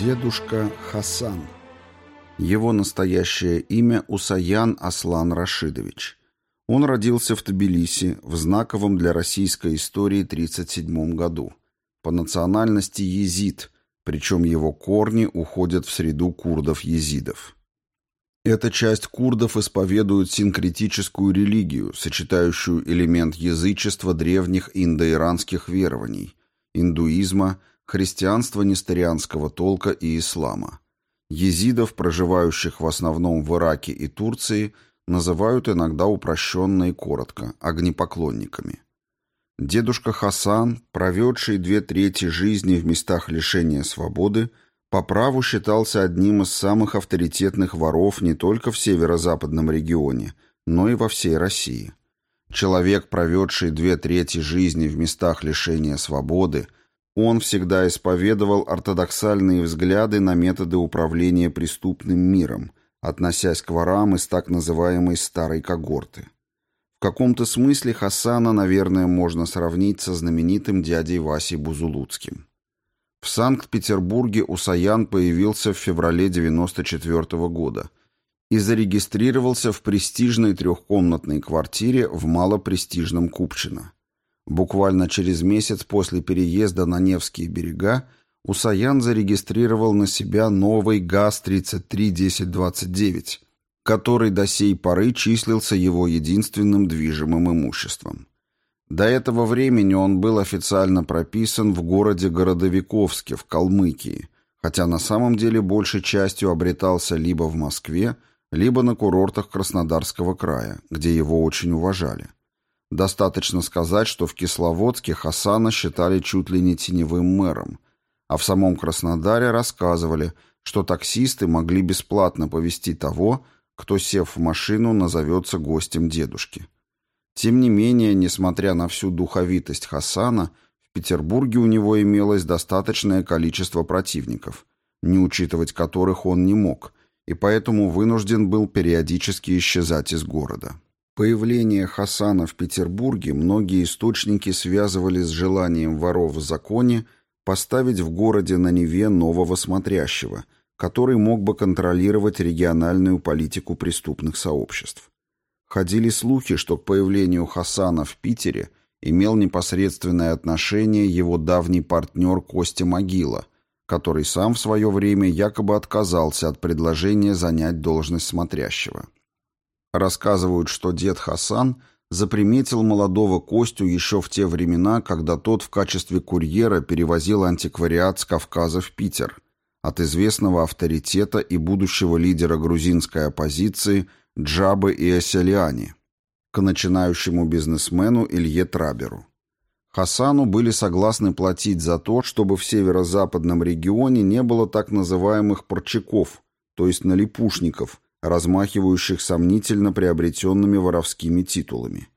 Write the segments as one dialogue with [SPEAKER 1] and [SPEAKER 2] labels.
[SPEAKER 1] Дедушка Хасан. Его настоящее имя Усаян Аслан Рашидович. Он родился в Тбилиси в знаковом для российской истории 1937 году. По национальности езид, причем его корни уходят в среду курдов-езидов. Эта часть курдов исповедует синкретическую религию, сочетающую элемент язычества древних индоиранских верований, индуизма, христианства несторианского толка и ислама. Езидов, проживающих в основном в Ираке и Турции, называют иногда упрощенно и коротко – огнепоклонниками. Дедушка Хасан, проведший две трети жизни в местах лишения свободы, по праву считался одним из самых авторитетных воров не только в северо-западном регионе, но и во всей России. Человек, проведший две трети жизни в местах лишения свободы – он всегда исповедовал ортодоксальные взгляды на методы управления преступным миром, относясь к ворам из так называемой «старой когорты». В каком-то смысле Хасана, наверное, можно сравнить со знаменитым дядей Васей Бузулуцким. В Санкт-Петербурге Усаян появился в феврале 94 -го года и зарегистрировался в престижной трехкомнатной квартире в малопрестижном Купчино. Буквально через месяц после переезда на Невские берега Усаян зарегистрировал на себя новый ГАЗ-331029, который до сей поры числился его единственным движимым имуществом. До этого времени он был официально прописан в городе Городовиковске в Калмыкии, хотя на самом деле большей частью обретался либо в Москве, либо на курортах Краснодарского края, где его очень уважали. Достаточно сказать, что в Кисловодске Хасана считали чуть ли не теневым мэром, а в самом Краснодаре рассказывали, что таксисты могли бесплатно повезти того, кто, сев в машину, назовется гостем дедушки. Тем не менее, несмотря на всю духовитость Хасана, в Петербурге у него имелось достаточное количество противников, не учитывать которых он не мог, и поэтому вынужден был периодически исчезать из города. Появление Хасана в Петербурге многие источники связывали с желанием воров в законе поставить в городе на Неве нового смотрящего, который мог бы контролировать региональную политику преступных сообществ. Ходили слухи, что к появлению Хасана в Питере имел непосредственное отношение его давний партнер Костя Могила, который сам в свое время якобы отказался от предложения занять должность смотрящего. Рассказывают, что дед Хасан заприметил молодого Костю еще в те времена, когда тот в качестве курьера перевозил антиквариат с Кавказа в Питер от известного авторитета и будущего лидера грузинской оппозиции Джабы и Эселиани к начинающему бизнесмену Илье Траберу. Хасану были согласны платить за то, чтобы в северо-западном регионе не было так называемых парчаков, то есть налипушников, размахивающих сомнительно приобретенными воровскими титулами.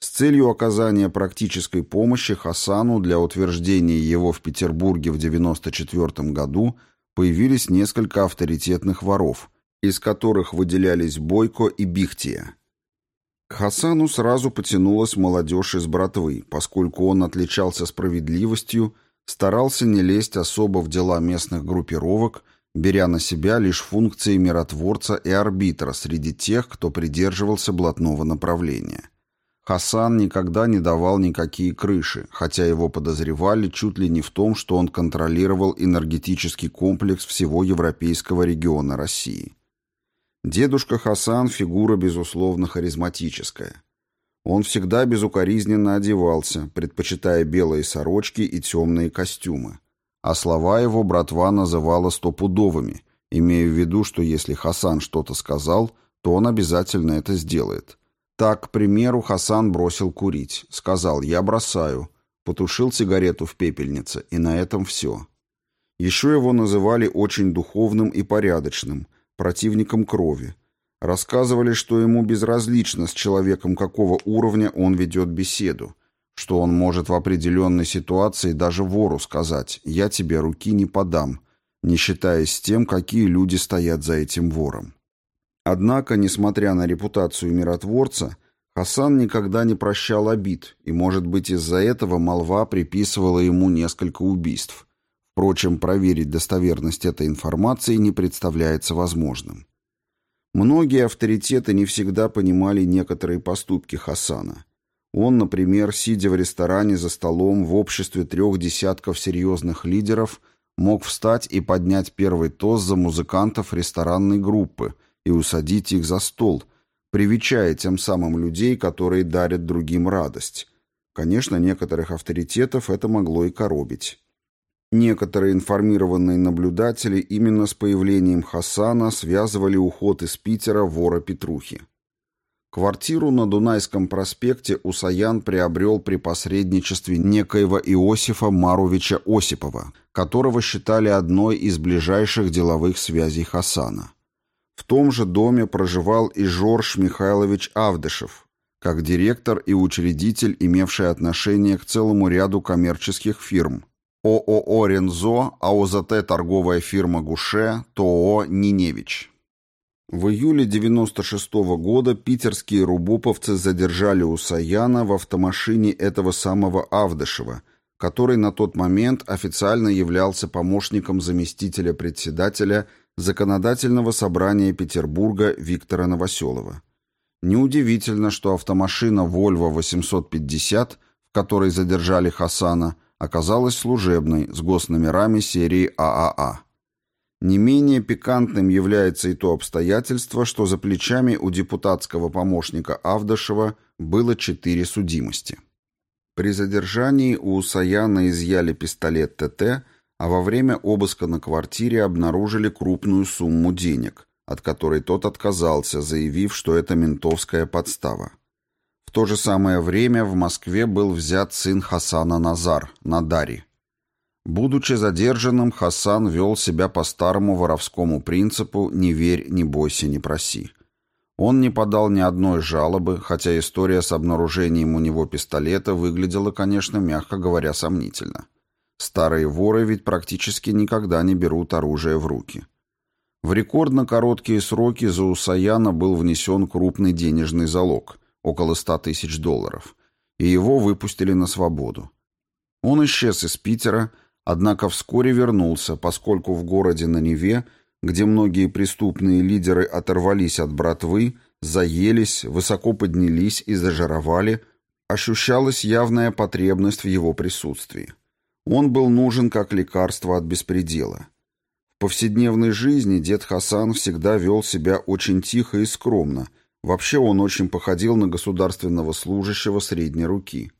[SPEAKER 1] С целью оказания практической помощи Хасану для утверждения его в Петербурге в 1994 году появились несколько авторитетных воров, из которых выделялись Бойко и Бихтия. К Хасану сразу потянулась молодежь из братвы, поскольку он отличался справедливостью, старался не лезть особо в дела местных группировок беря на себя лишь функции миротворца и арбитра среди тех, кто придерживался блатного направления. Хасан никогда не давал никакие крыши, хотя его подозревали чуть ли не в том, что он контролировал энергетический комплекс всего европейского региона России. Дедушка Хасан – фигура, безусловно, харизматическая. Он всегда безукоризненно одевался, предпочитая белые сорочки и темные костюмы а слова его братва называла стопудовыми, имея в виду, что если Хасан что-то сказал, то он обязательно это сделает. Так, к примеру, Хасан бросил курить, сказал «я бросаю», потушил сигарету в пепельнице, и на этом все. Еще его называли очень духовным и порядочным, противником крови. Рассказывали, что ему безразлично, с человеком какого уровня он ведет беседу, что он может в определенной ситуации даже вору сказать «я тебе руки не подам», не считаясь тем, какие люди стоят за этим вором. Однако, несмотря на репутацию миротворца, Хасан никогда не прощал обид, и, может быть, из-за этого молва приписывала ему несколько убийств, Впрочем, проверить достоверность этой информации не представляется возможным. Многие авторитеты не всегда понимали некоторые поступки Хасана. Он, например, сидя в ресторане за столом в обществе трех десятков серьезных лидеров, мог встать и поднять первый тост за музыкантов ресторанной группы и усадить их за стол, привечая тем самым людей, которые дарят другим радость. Конечно, некоторых авторитетов это могло и коробить. Некоторые информированные наблюдатели именно с появлением Хасана связывали уход из Питера вора Петрухи. Квартиру на Дунайском проспекте Усаян приобрел при посредничестве некоего Иосифа Маровича Осипова, которого считали одной из ближайших деловых связей Хасана. В том же доме проживал и Жорж Михайлович Авдышев, как директор и учредитель, имевший отношение к целому ряду коммерческих фирм – ООО «Рензо», АОЗТ «Торговая фирма Гуше», ТОО «Ниневич». В июле 96 -го года питерские рубоповцы задержали у Саяна в автомашине этого самого Авдышева, который на тот момент официально являлся помощником заместителя председателя Законодательного собрания Петербурга Виктора Новоселова. Неудивительно, что автомашина Volvo 850, в которой задержали Хасана, оказалась служебной, с госномерами серии ААА. Не менее пикантным является и то обстоятельство, что за плечами у депутатского помощника Авдашева было четыре судимости. При задержании у Саяна изъяли пистолет ТТ, а во время обыска на квартире обнаружили крупную сумму денег, от которой тот отказался, заявив, что это ментовская подстава то же самое время в Москве был взят сын Хасана Назар, Надари. Будучи задержанным, Хасан вел себя по старому воровскому принципу «не верь, не бойся, не проси». Он не подал ни одной жалобы, хотя история с обнаружением у него пистолета выглядела, конечно, мягко говоря, сомнительно. Старые воры ведь практически никогда не берут оружие в руки. В рекордно короткие сроки за Усаяна был внесен крупный денежный залог – около 100 тысяч долларов, и его выпустили на свободу. Он исчез из Питера, однако вскоре вернулся, поскольку в городе на Неве, где многие преступные лидеры оторвались от братвы, заелись, высоко поднялись и зажировали, ощущалась явная потребность в его присутствии. Он был нужен как лекарство от беспредела. В повседневной жизни дед Хасан всегда вел себя очень тихо и скромно – Вообще он очень походил на государственного служащего средней руки.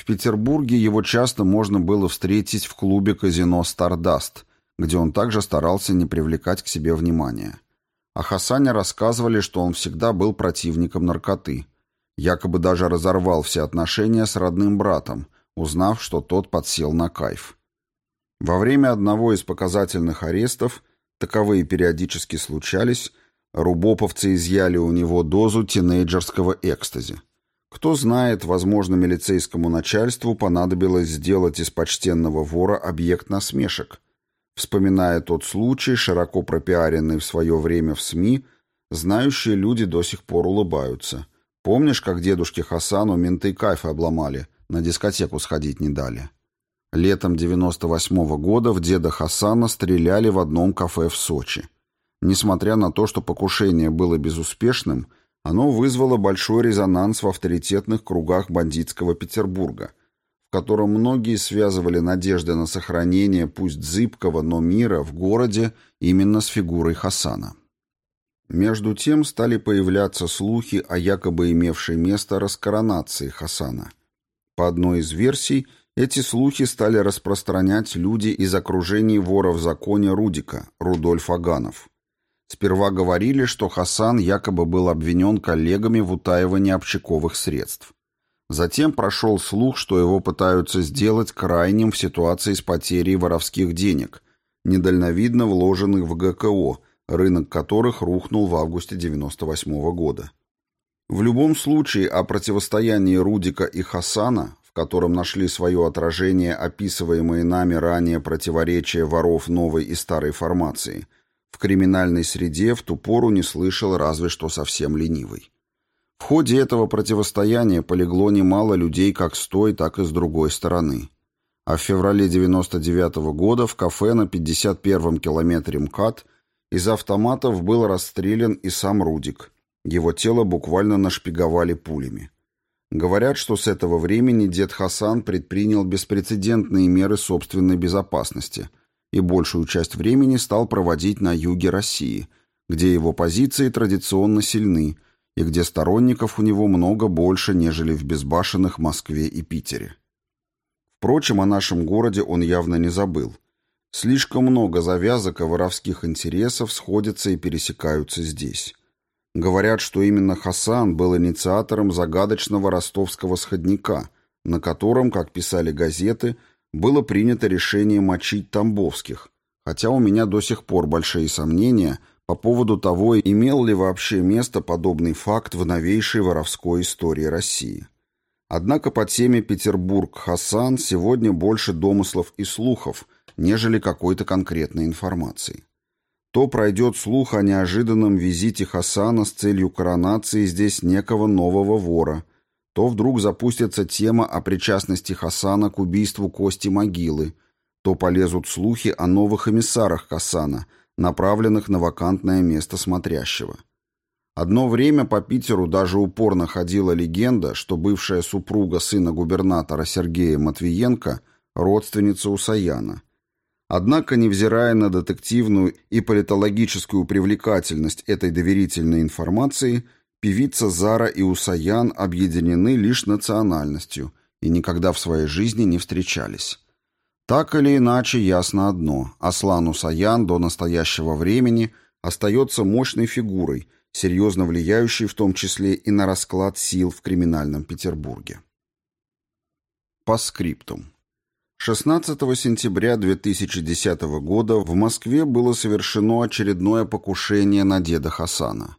[SPEAKER 1] В Петербурге его часто можно было встретить в клубе казино «Стардаст», где он также старался не привлекать к себе внимания. О Хасане рассказывали, что он всегда был противником наркоты. Якобы даже разорвал все отношения с родным братом, узнав, что тот подсел на кайф. Во время одного из показательных арестов, таковые периодически случались, Рубоповцы изъяли у него дозу тинейджерского экстази. Кто знает, возможно, милицейскому начальству понадобилось сделать из почтенного вора объект насмешек. Вспоминая тот случай, широко пропиаренный в свое время в СМИ, знающие люди до сих пор улыбаются. Помнишь, как дедушке Хасану менты кайфы обломали, на дискотеку сходить не дали? Летом 98 -го года в деда Хасана стреляли в одном кафе в Сочи. Несмотря на то, что покушение было безуспешным, оно вызвало большой резонанс в авторитетных кругах бандитского Петербурга, в котором многие связывали надежды на сохранение пусть зыбкого, но мира в городе именно с фигурой Хасана. Между тем стали появляться слухи о якобы имевшей место раскоронации Хасана. По одной из версий, эти слухи стали распространять люди из окружений вора в законе Рудика, Рудольф Аганов. Сперва говорили, что Хасан якобы был обвинен коллегами в утаивании общаковых средств. Затем прошел слух, что его пытаются сделать крайним в ситуации с потерей воровских денег, недальновидно вложенных в ГКО, рынок которых рухнул в августе 1998 -го года. В любом случае о противостоянии Рудика и Хасана, в котором нашли свое отражение описываемые нами ранее противоречия воров новой и старой формации – в криминальной среде в ту пору не слышал разве что совсем ленивый. В ходе этого противостояния полегло немало людей как с той, так и с другой стороны. а в феврале 99 -го года в кафе на 51-м километре МКАД из автоматов был расстрелян и сам Рудик. Его тело буквально нашпиговали пулями. Говорят, что с этого времени дед Хасан предпринял беспрецедентные меры собственной безопасности и большую часть времени стал проводить на юге России, где его позиции традиционно сильны и где сторонников у него много больше, нежели в безбашенных Москве и Питере. Впрочем, о нашем городе он явно не забыл. Слишком много завязок и воровских интересов сходятся и пересекаются здесь. Говорят, что именно Хасан был инициатором загадочного ростовского сходника, на котором, как писали газеты, было принято решение мочить Тамбовских, хотя у меня до сих пор большие сомнения по поводу того, имел ли вообще место подобный факт в новейшей воровской истории России. Однако по теме Петербург-Хасан сегодня больше домыслов и слухов, нежели какой-то конкретной информации. То пройдет слух о неожиданном визите Хасана с целью коронации здесь некого нового вора, то вдруг запустится тема о причастности Хасана к убийству Кости Могилы, то полезут слухи о новых эмиссарах Хасана, направленных на вакантное место смотрящего. Одно время по Питеру даже упорно ходила легенда, что бывшая супруга сына губернатора Сергея Матвиенко – родственница Усаяна. Однако, невзирая на детективную и политологическую привлекательность этой доверительной информации, певица Зара и Усаян объединены лишь национальностью и никогда в своей жизни не встречались. Так или иначе, ясно одно – Аслан Усаян до настоящего времени остается мощной фигурой – серьезно влияющий в том числе и на расклад сил в криминальном Петербурге. По скриптум. 16 сентября 2010 года в Москве было совершено очередное покушение на деда Хасана.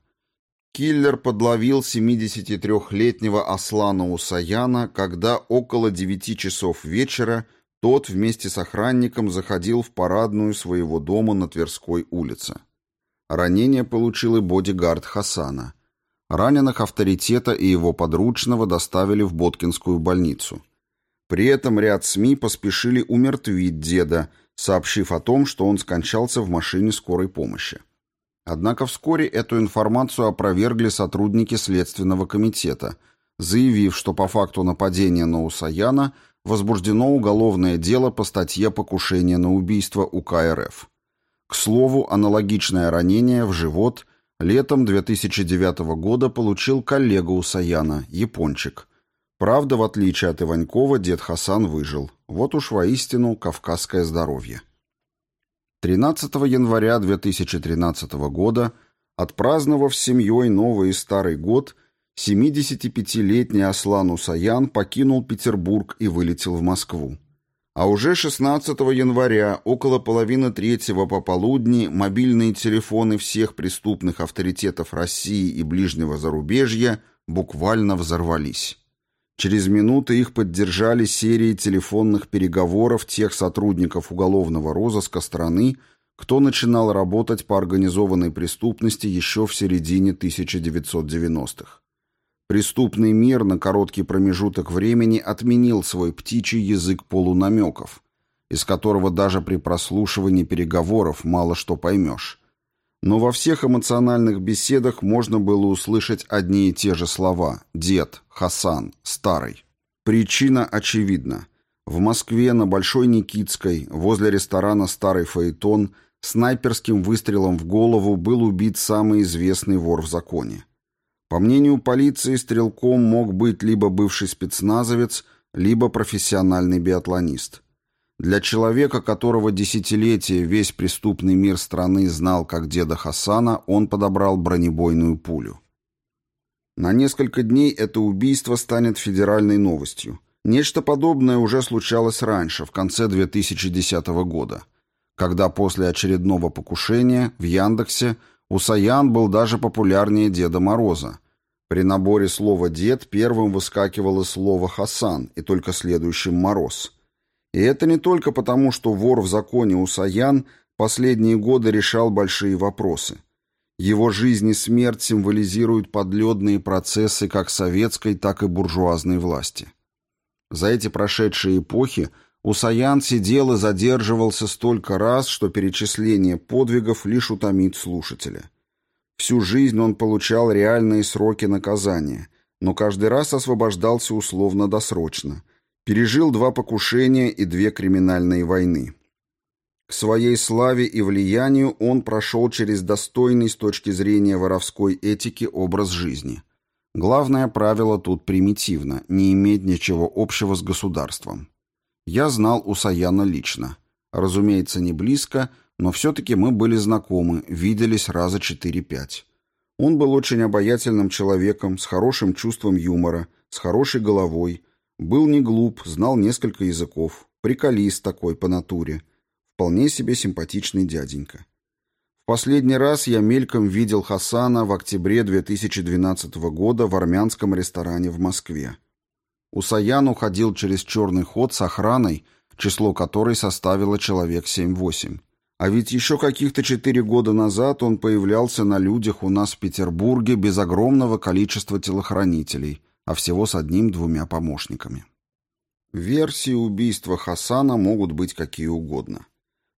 [SPEAKER 1] Киллер подловил 73-летнего Аслана Усаяна, когда около 9 часов вечера тот вместе с охранником заходил в парадную своего дома на Тверской улице. Ранение получил и бодигард Хасана. Раненых авторитета и его подручного доставили в Боткинскую больницу. При этом ряд СМИ поспешили умертвить деда, сообщив о том, что он скончался в машине скорой помощи. Однако вскоре эту информацию опровергли сотрудники Следственного комитета, заявив, что по факту нападения на Усаяна возбуждено уголовное дело по статье «Покушение на убийство УК РФ». К слову, аналогичное ранение в живот летом 2009 года получил коллега у Саяна, япончик. Правда, в отличие от Иванькова, дед Хасан выжил. Вот уж воистину кавказское здоровье. 13 января 2013 года, отпраздновав с семьей Новый и Старый год, 75-летний Аслан Усаян покинул Петербург и вылетел в Москву. А уже 16 января, около половины третьего пополудни, мобильные телефоны всех преступных авторитетов России и ближнего зарубежья буквально взорвались. Через минуты их поддержали серии телефонных переговоров тех сотрудников уголовного розыска страны, кто начинал работать по организованной преступности еще в середине 1990-х. Преступный мир на короткий промежуток времени отменил свой птичий язык полунамеков, из которого даже при прослушивании переговоров мало что поймешь. Но во всех эмоциональных беседах можно было услышать одни и те же слова «дед», «Хасан», «старый». Причина очевидна. В Москве на Большой Никитской, возле ресторана «Старый Фаэтон», снайперским выстрелом в голову был убит самый известный вор в законе. По мнению полиции, стрелком мог быть либо бывший спецназовец, либо профессиональный биатлонист. Для человека, которого десятилетия весь преступный мир страны знал как деда Хасана, он подобрал бронебойную пулю. На несколько дней это убийство станет федеральной новостью. Нечто подобное уже случалось раньше, в конце 2010 года, когда после очередного покушения в Яндексе Усаян был даже популярнее Деда Мороза. При наборе слова «дед» первым выскакивало слово «Хасан» и только следующим «Мороз». И это не только потому, что вор в законе Усаян последние годы решал большие вопросы. Его жизнь и смерть символизируют подледные процессы как советской, так и буржуазной власти. За эти прошедшие эпохи Усаян сидел и задерживался столько раз, что перечисление подвигов лишь утомит слушателя. Всю жизнь он получал реальные сроки наказания, но каждый раз освобождался условно-досрочно. Пережил два покушения и две криминальные войны. К своей славе и влиянию он прошел через достойный с точки зрения воровской этики образ жизни. Главное правило тут примитивно – не иметь ничего общего с государством. Я знал Усаяна лично. Разумеется, не близко, но все-таки мы были знакомы, виделись раза 4-5. Он был очень обаятельным человеком, с хорошим чувством юмора, с хорошей головой, был не глуп, знал несколько языков, приколист такой по натуре, вполне себе симпатичный дяденька. В последний раз я мельком видел Хасана в октябре 2012 года в армянском ресторане в Москве. Усаян уходил через черный ход с охраной, число которой составило человек 7-8. А ведь еще каких-то четыре года назад он появлялся на людях у нас в Петербурге без огромного количества телохранителей, а всего с одним-двумя помощниками. Версии убийства Хасана могут быть какие угодно.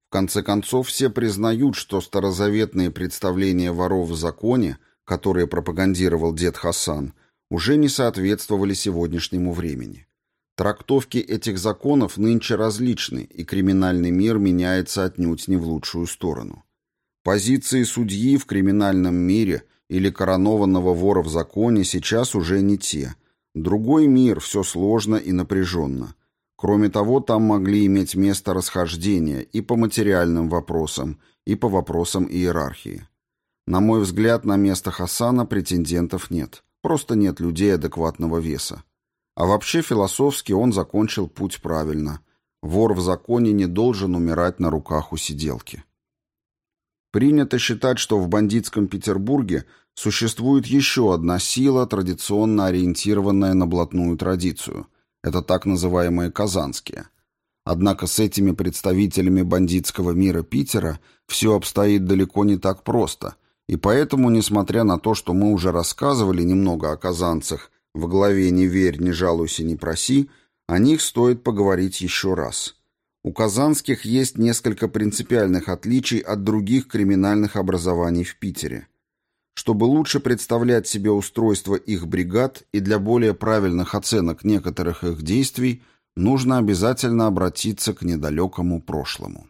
[SPEAKER 1] В конце концов, все признают, что старозаветные представления воров в законе, которые пропагандировал дед Хасан, уже не соответствовали сегодняшнему времени. Трактовки этих законов нынче различны, и криминальный мир меняется отнюдь не в лучшую сторону. Позиции судьи в криминальном мире или коронованного вора в законе сейчас уже не те. Другой мир, все сложно и напряженно. Кроме того, там могли иметь место расхождения и по материальным вопросам, и по вопросам иерархии. На мой взгляд, на место Хасана претендентов нет. Просто нет людей адекватного веса. А вообще философски он закончил путь правильно. Вор в законе не должен умирать на руках у сиделки. Принято считать, что в бандитском Петербурге существует еще одна сила, традиционно ориентированная на блатную традицию. Это так называемые казанские. Однако с этими представителями бандитского мира Питера все обстоит далеко не так просто – и поэтому, несмотря на то, что мы уже рассказывали немного о казанцах в главе «Не верь, не жалуйся, не проси», о них стоит поговорить еще раз. У казанских есть несколько принципиальных отличий от других криминальных образований в Питере. Чтобы лучше представлять себе устройство их бригад и для более правильных оценок некоторых их действий, нужно обязательно обратиться к недалекому прошлому.